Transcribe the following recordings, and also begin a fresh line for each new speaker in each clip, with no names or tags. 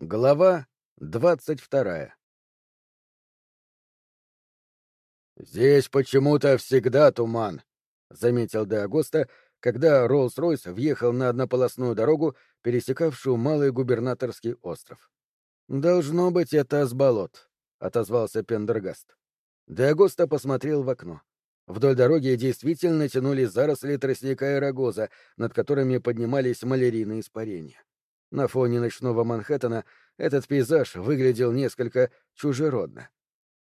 Глава двадцать вторая «Здесь почему-то всегда туман», — заметил Де когда Роллс-Ройс въехал на однополосную дорогу, пересекавшую Малый губернаторский остров. «Должно быть, это с болот», — отозвался Пендергаст. Де посмотрел в окно. Вдоль дороги действительно тянулись заросли тростника и рогоза, над которыми поднимались малярийные испарения. На фоне ночного Манхэттена этот пейзаж выглядел несколько чужеродно.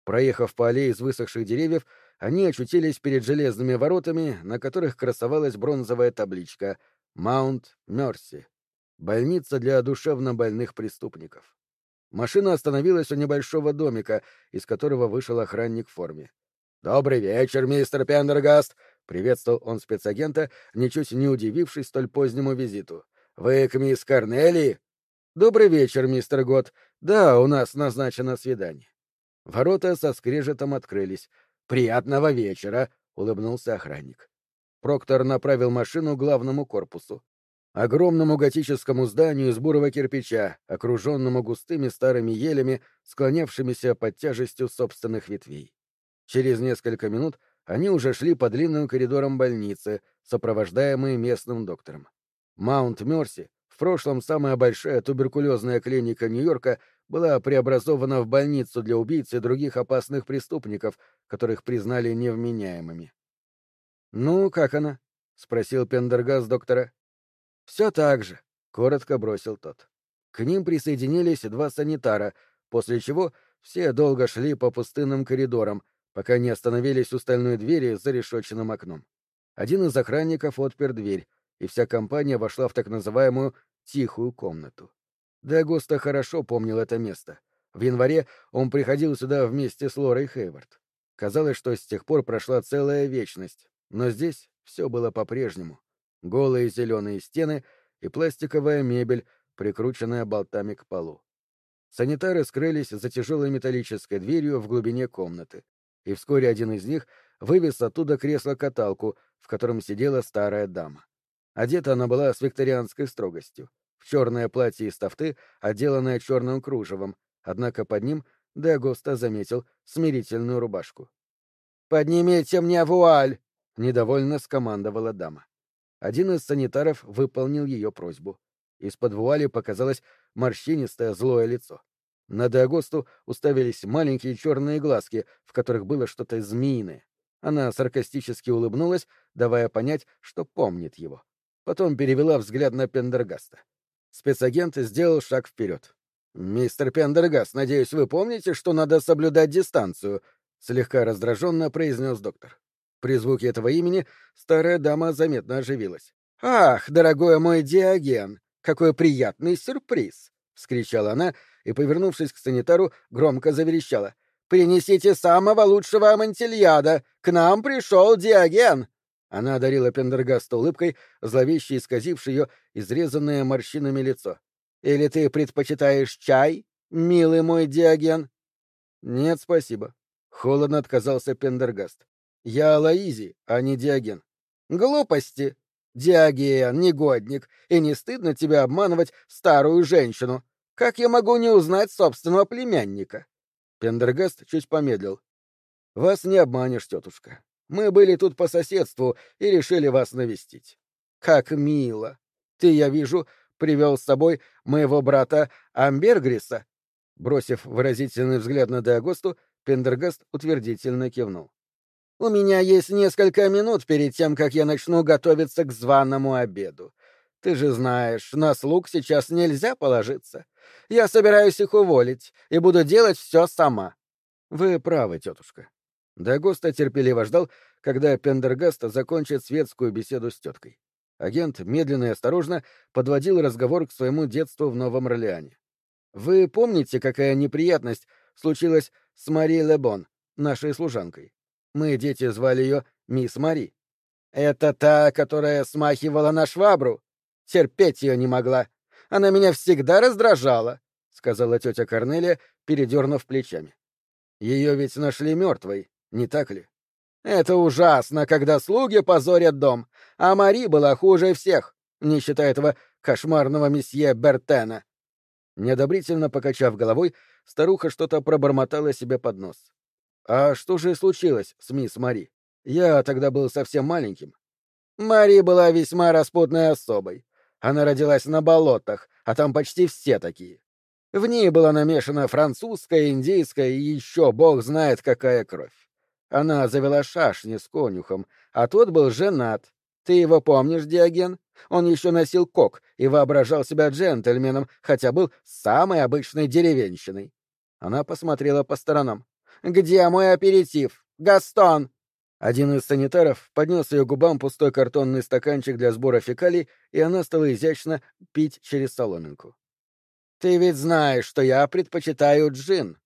Проехав по аллее из высохших деревьев, они очутились перед железными воротами, на которых красовалась бронзовая табличка «Маунт Мерси» — больница для душевнобольных преступников. Машина остановилась у небольшого домика, из которого вышел охранник в форме. «Добрый вечер, мистер Пендергаст!» — приветствовал он спецагента, ничуть не удивившись столь позднему визиту. «Вы к мисс Корнелии?» «Добрый вечер, мистер Гот. Да, у нас назначено свидание». Ворота со скрежетом открылись. «Приятного вечера!» — улыбнулся охранник. Проктор направил машину к главному корпусу. Огромному готическому зданию из бурого кирпича, окруженному густыми старыми елями, склонявшимися под тяжестью собственных ветвей. Через несколько минут они уже шли по длинным коридорам больницы, сопровождаемые местным доктором. Маунт Мерси, в прошлом самая большая туберкулезная клиника Нью-Йорка, была преобразована в больницу для убийц и других опасных преступников, которых признали невменяемыми. «Ну, как она?» — спросил Пендергас доктора. «Все так же», — коротко бросил тот. К ним присоединились два санитара, после чего все долго шли по пустынным коридорам, пока не остановились у стальной двери за решетчатым окном. Один из охранников отпер дверь, и вся компания вошла в так называемую «тихую комнату». Дагоста хорошо помнил это место. В январе он приходил сюда вместе с Лорой Хейвард. Казалось, что с тех пор прошла целая вечность, но здесь все было по-прежнему. Голые зеленые стены и пластиковая мебель, прикрученная болтами к полу. Санитары скрылись за тяжелой металлической дверью в глубине комнаты, и вскоре один из них вывез оттуда кресло-каталку, в котором сидела старая дама. Одета она была с викторианской строгостью, в черное платье из тафты, отделанное черным кружевом, однако под ним Дагоста заметил смирительную рубашку. «Поднимите мне вуаль!» — недовольно скомандовала дама. Один из санитаров выполнил ее просьбу. Из-под вуали показалось морщинистое злое лицо. На Дагосту уставились маленькие черные глазки, в которых было что-то змеиное. Она саркастически улыбнулась, давая понять, что помнит его. Потом перевела взгляд на Пендергаста. Спецагент сделал шаг вперед. «Мистер Пендергаст, надеюсь, вы помните, что надо соблюдать дистанцию?» — слегка раздраженно произнес доктор. При звуке этого имени старая дама заметно оживилась. «Ах, дорогой мой Диоген, какой приятный сюрприз!» — вскричала она и, повернувшись к санитару, громко заверещала. «Принесите самого лучшего амантильяда! К нам пришел Диоген!» Она одарила Пендергаста улыбкой, зловеще исказившей ее изрезанное морщинами лицо. «Или ты предпочитаешь чай, милый мой Диоген?» «Нет, спасибо». Холодно отказался Пендергаст. «Я Лаизи, а не Диоген». «Глупости! Диоген, негодник, и не стыдно тебе обманывать старую женщину. Как я могу не узнать собственного племянника?» Пендергаст чуть помедлил. «Вас не обманешь, тетушка. Мы были тут по соседству и решили вас навестить. Как мило! Ты, я вижу, привел с собой моего брата Амбергриса. Бросив выразительный взгляд на Деагосту, Пендергаст утвердительно кивнул. «У меня есть несколько минут перед тем, как я начну готовиться к званому обеду. Ты же знаешь, на слуг сейчас нельзя положиться. Я собираюсь их уволить и буду делать все сама». «Вы правы, тетушка. Дагоста терпеливо ждал, когда Пендергаст закончит светскую беседу с теткой. Агент медленно и осторожно подводил разговор к своему детству в Новом Орлеане. «Вы помните, какая неприятность случилась с Мари Лебон, нашей служанкой? Мы, дети, звали ее мисс Мари. Это та, которая смахивала на швабру? Терпеть ее не могла. Она меня всегда раздражала», — сказала тетя Корнелия, передернув плечами. «Ее ведь нашли мертвой, не так ли? Это ужасно, когда слуги позорят дом, а Мари была хуже всех, не считая этого кошмарного месье Бертена. Неодобрительно покачав головой, старуха что-то пробормотала себе под нос. «А что же случилось с мисс Мари? Я тогда был совсем маленьким». Мари была весьма распутной особой. Она родилась на болотах, а там почти все такие. В ней была намешана французская, индейская и еще бог знает какая кровь. Она завела шашни с конюхом, а тот был женат. Ты его помнишь, Диоген? Он еще носил кок и воображал себя джентльменом, хотя был самой обычной деревенщиной. Она посмотрела по сторонам. «Где мой аперитив? Гастон!» Один из санитаров поднес ее губам пустой картонный стаканчик для сбора фекалий, и она стала изящно пить через соломинку. «Ты ведь знаешь, что я предпочитаю джин».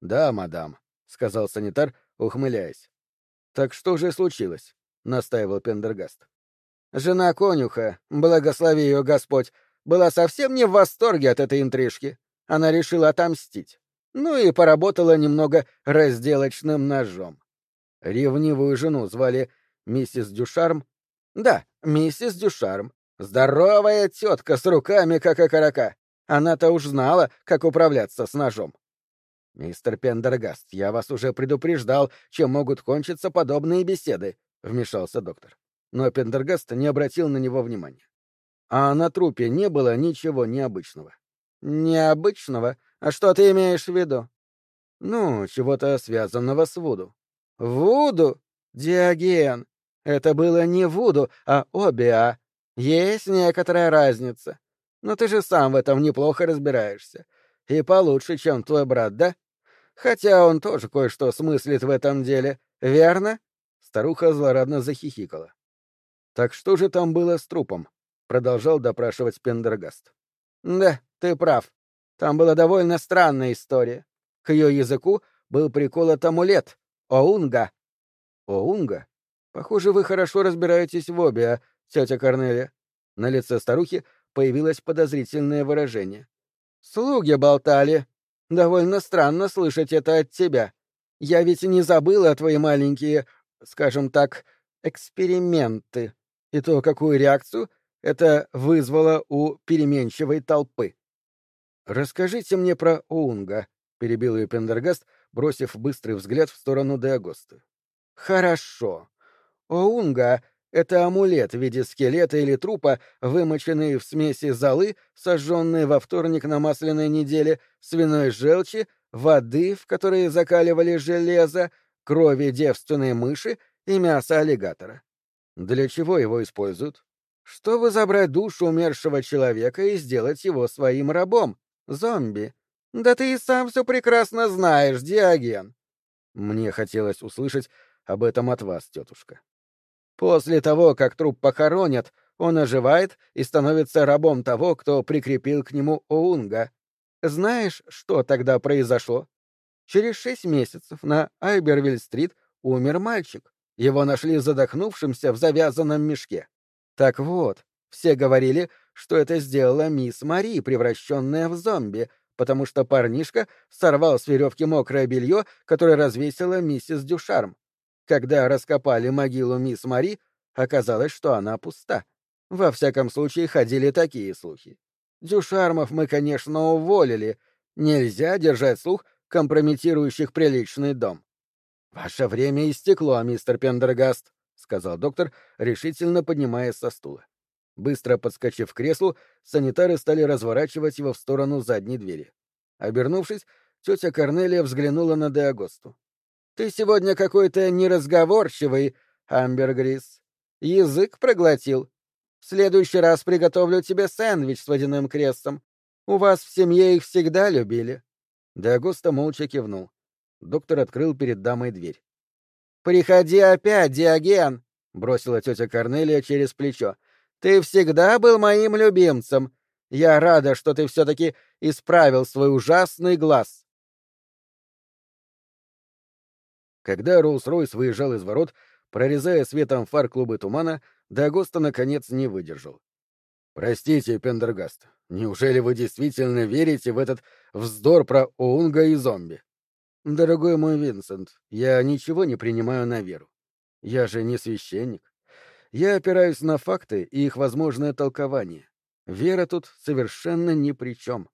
«Да, мадам», — сказал санитар, ухмыляясь. «Так что же случилось?» — настаивал Пендергаст. Жена конюха, благослови ее Господь, была совсем не в восторге от этой интрижки. Она решила отомстить. Ну и поработала немного разделочным ножом. Ревнивую жену звали миссис Дюшарм. Да, миссис Дюшарм. Здоровая тетка с руками, как окорока. Она-то уж знала, как управляться с ножом. «Мистер Пендергаст, я вас уже предупреждал, чем могут кончиться подобные беседы», — вмешался доктор. Но Пендергаст не обратил на него внимания. А на трупе не было ничего необычного. «Необычного? А что ты имеешь в виду?» «Ну, чего-то связанного с Вуду». «Вуду? Диоген. Это было не Вуду, а Обиа. Есть некоторая разница. Но ты же сам в этом неплохо разбираешься. И получше, чем твой брат, да? Хотя он тоже кое-что смыслит в этом деле, верно?» Старуха злорадно захихикала. «Так что же там было с трупом?» — продолжал допрашивать Пендергаст. «Да, ты прав. Там была довольно странная история. К ее языку был приколот амулет — Оунга». «Оунга? Похоже, вы хорошо разбираетесь в обе, а, тетя Корнелия». На лице старухи появилось подозрительное выражение. «Слуги болтали. Довольно странно слышать это от тебя. Я ведь не забыла твои маленькие, скажем так, эксперименты и то, какую реакцию это вызвало у переменчивой толпы. «Расскажите мне про Оунга», — перебил ее Пендергаст, бросив быстрый взгляд в сторону Деагоста. «Хорошо. Оунга — это амулет в виде скелета или трупа, вымоченный в смеси золы, сожженной во вторник на масляной неделе, свиной желчи, воды, в которой закаливали железо, крови девственной мыши и мяса аллигатора. Для чего его используют? Чтобы забрать душу умершего человека и сделать его своим рабом. Зомби. Да ты и сам все прекрасно знаешь, Диоген. Мне хотелось услышать об этом от вас, тетушка. После того, как труп похоронят, он оживает и становится рабом того, кто прикрепил к нему Оунга. Знаешь, что тогда произошло? Через шесть месяцев на Айбервиль-стрит умер мальчик. Его нашли задохнувшимся в завязанном мешке. Так вот, все говорили, что это сделала мисс Мари, превращенная в зомби, потому что парнишка сорвал с веревки мокрое белье, которое развесила миссис Дюшарм. Когда раскопали могилу мисс Мари, оказалось, что она пуста. Во всяком случае, ходили такие слухи. Дюшармов мы, конечно, уволили. Нельзя держать слух, компрометирующих приличный дом. «Ваше время истекло, мистер Пендергаст», — сказал доктор, решительно поднимаясь со стула. Быстро подскочив к креслу, санитары стали разворачивать его в сторону задней двери. Обернувшись, тетя Корнелия взглянула на Деагосту. «Ты сегодня какой-то неразговорчивый, Амбергрис. Язык проглотил. В следующий раз приготовлю тебе сэндвич с водяным крестом. У вас в семье их всегда любили». Деагоста молча кивнул. Доктор открыл перед дамой дверь. «Приходи опять, Диоген!» — бросила тетя Корнелия через плечо. «Ты всегда был моим любимцем. Я рада, что ты все-таки исправил свой ужасный глаз». Когда Роллс-Ройс выезжал из ворот, прорезая светом фар клубы тумана, Дагоста наконец не выдержал. «Простите, Пендергаст, неужели вы действительно верите в этот вздор про Оунга и зомби?» Дорогой мой Винсент, я ничего не принимаю на веру. Я же не священник. Я опираюсь на факты и их возможное толкование. Вера тут совершенно ни при чем.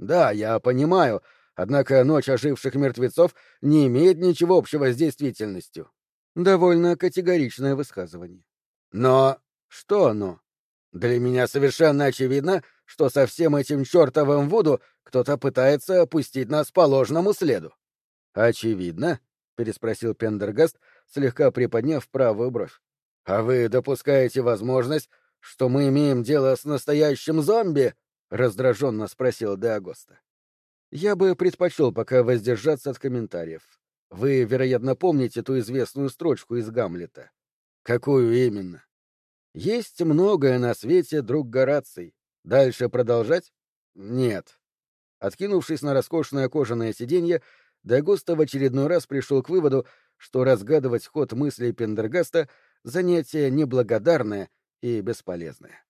Да, я понимаю, однако ночь оживших мертвецов не имеет ничего общего с действительностью. Довольно категоричное высказывание. Но... Что но? Для меня совершенно очевидно, что со всем этим чертовым Вуду кто-то пытается опустить нас по ложному следу. Очевидно? переспросил Пендергаст, слегка приподняв правую бровь. А вы допускаете возможность, что мы имеем дело с настоящим зомби? раздраженно спросил Деагоста. Я бы предпочел пока воздержаться от комментариев. Вы, вероятно, помните ту известную строчку из Гамлета. Какую именно? Есть многое на свете, друг Гораций. Дальше продолжать? Нет. Откинувшись на роскошное кожаное сиденье, Дагуста в очередной раз пришел к выводу, что разгадывать ход мыслей Пендергаста — занятие неблагодарное и бесполезное.